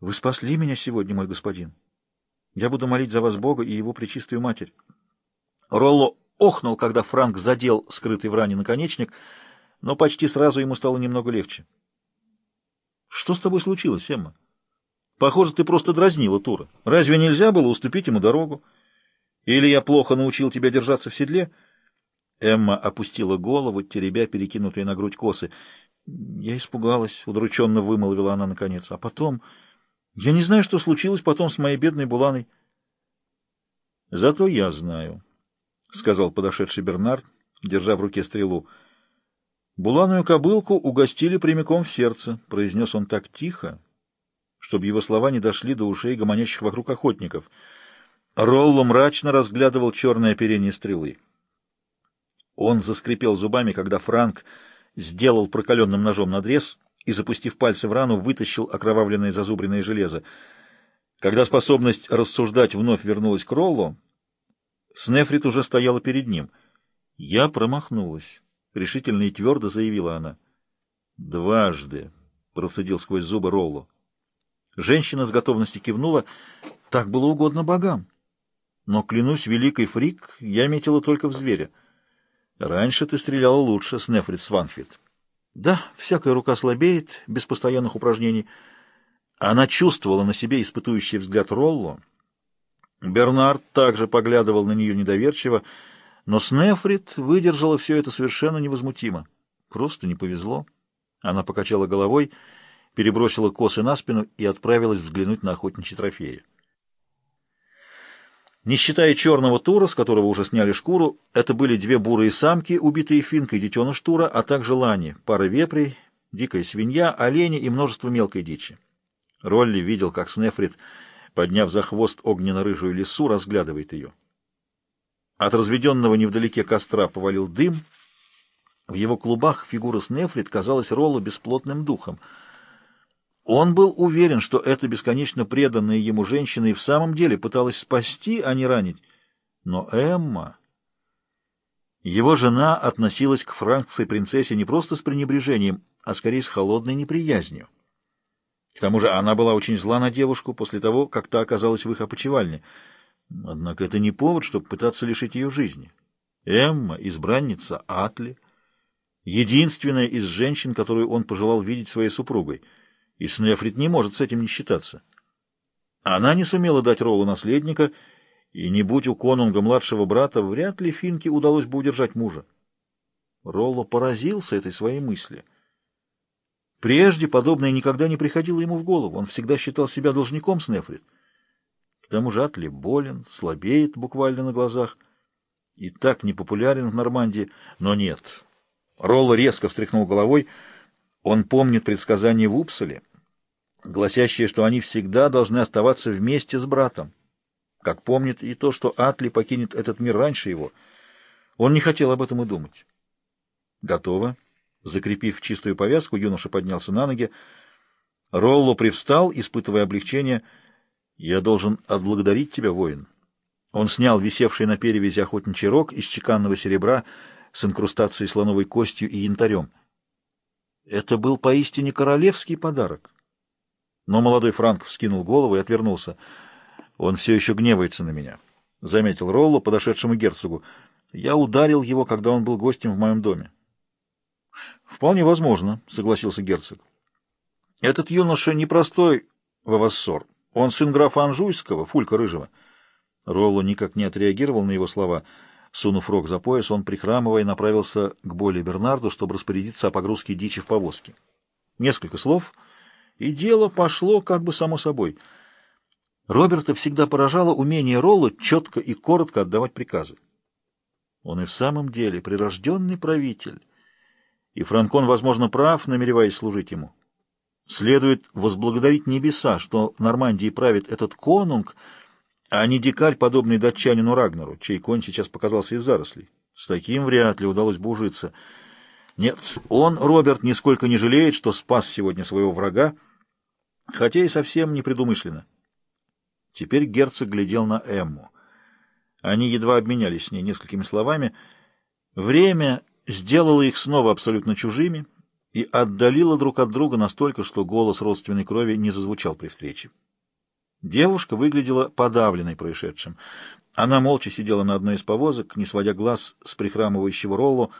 Вы спасли меня сегодня, мой господин. Я буду молить за вас Бога и его пречистую матерь. Ролло охнул, когда Франк задел скрытый в ране наконечник, но почти сразу ему стало немного легче. — Что с тобой случилось, Эмма? Похоже, ты просто дразнила Тура. Разве нельзя было уступить ему дорогу? Или я плохо научил тебя держаться в седле? Эмма опустила голову, теребя перекинутые на грудь косы. Я испугалась, удрученно вымолвила она наконец. А потом... Я не знаю, что случилось потом с моей бедной Буланой. — Зато я знаю, — сказал подошедший Бернард, держа в руке стрелу. — Буланую кобылку угостили прямиком в сердце, — произнес он так тихо, чтобы его слова не дошли до ушей гомонящих вокруг охотников. Ролло мрачно разглядывал черное оперение стрелы. Он заскрипел зубами, когда Франк сделал прокаленным ножом надрез и, запустив пальцы в рану, вытащил окровавленное зазубренное железо. Когда способность рассуждать вновь вернулась к Роллу, Снефрит уже стояла перед ним. «Я промахнулась», — решительно и твердо заявила она. «Дважды», — процедил сквозь зубы Роллу. Женщина с готовностью кивнула. «Так было угодно богам. Но, клянусь, великий фрик, я метила только в зверя. Раньше ты стреляла лучше, Снефрит Сванфит». Да, всякая рука слабеет, без постоянных упражнений. Она чувствовала на себе испытующий взгляд Ролло. Бернард также поглядывал на нее недоверчиво, но Снефрит выдержала все это совершенно невозмутимо. Просто не повезло. Она покачала головой, перебросила косы на спину и отправилась взглянуть на охотничьи трофеи. Не считая черного тура, с которого уже сняли шкуру, это были две бурые самки, убитые финкой, детеныш тура, а также лани, пара вепрей, дикая свинья, олени и множество мелкой дичи. Ролли видел, как Снефрит, подняв за хвост огненно-рыжую лису, разглядывает ее. От разведенного невдалеке костра повалил дым. В его клубах фигура Снефрит казалась Роллу бесплотным духом — он был уверен, что эта бесконечно преданная ему женщина и в самом деле пыталась спасти, а не ранить. Но Эмма... Его жена относилась к франкской принцессе не просто с пренебрежением, а скорее с холодной неприязнью. К тому же она была очень зла на девушку после того, как та оказалась в их опочивальне. Однако это не повод, чтобы пытаться лишить ее жизни. Эмма — избранница Атли, единственная из женщин, которую он пожелал видеть своей супругой — и Снефрит не может с этим не считаться. Она не сумела дать Роллу наследника, и не будь у конунга младшего брата, вряд ли Финке удалось бы удержать мужа. Ролло поразился этой своей мысли. Прежде подобное никогда не приходило ему в голову, он всегда считал себя должником Снефрит. К тому же Атли болен, слабеет буквально на глазах, и так непопулярен в Нормандии, но нет. Ролло резко встряхнул головой — он помнит предсказание в Упсале, гласящее, что они всегда должны оставаться вместе с братом, как помнит и то, что Атли покинет этот мир раньше его. Он не хотел об этом и думать. Готово. Закрепив чистую повязку, юноша поднялся на ноги. Ролло привстал, испытывая облегчение. «Я должен отблагодарить тебя, воин». Он снял висевший на перевязи охотничий рог из чеканного серебра с инкрустацией слоновой костью и янтарем. Это был поистине королевский подарок. Но молодой Франк вскинул голову и отвернулся. Он все еще гневается на меня, — заметил Ролло, подошедшему герцогу. Я ударил его, когда он был гостем в моем доме. — Вполне возможно, — согласился герцог. — Этот юноша непростой вавассор. Он сын графа Анжуйского, Фулька Рыжего. Ролло никак не отреагировал на его слова — Сунув рог за пояс, он, прихрамывая, направился к Боле Бернарду, чтобы распорядиться о погрузке дичи в повозке. Несколько слов, и дело пошло как бы само собой. Роберта всегда поражало умение Ролла четко и коротко отдавать приказы. Он и в самом деле прирожденный правитель, и Франкон, возможно, прав, намереваясь служить ему. Следует возблагодарить небеса, что Нормандии правит этот конунг — а не дикарь, подобный датчанину Рагнару, чей конь сейчас показался из зарослей. С таким вряд ли удалось бы ужиться. Нет, он, Роберт, нисколько не жалеет, что спас сегодня своего врага, хотя и совсем непредумышленно. Теперь герцог глядел на Эмму. Они едва обменялись с ней несколькими словами. Время сделало их снова абсолютно чужими, и отдалило друг от друга настолько, что голос родственной крови не зазвучал при встрече. Девушка выглядела подавленной происшедшим. Она молча сидела на одной из повозок, не сводя глаз с прихрамывающего Роллу,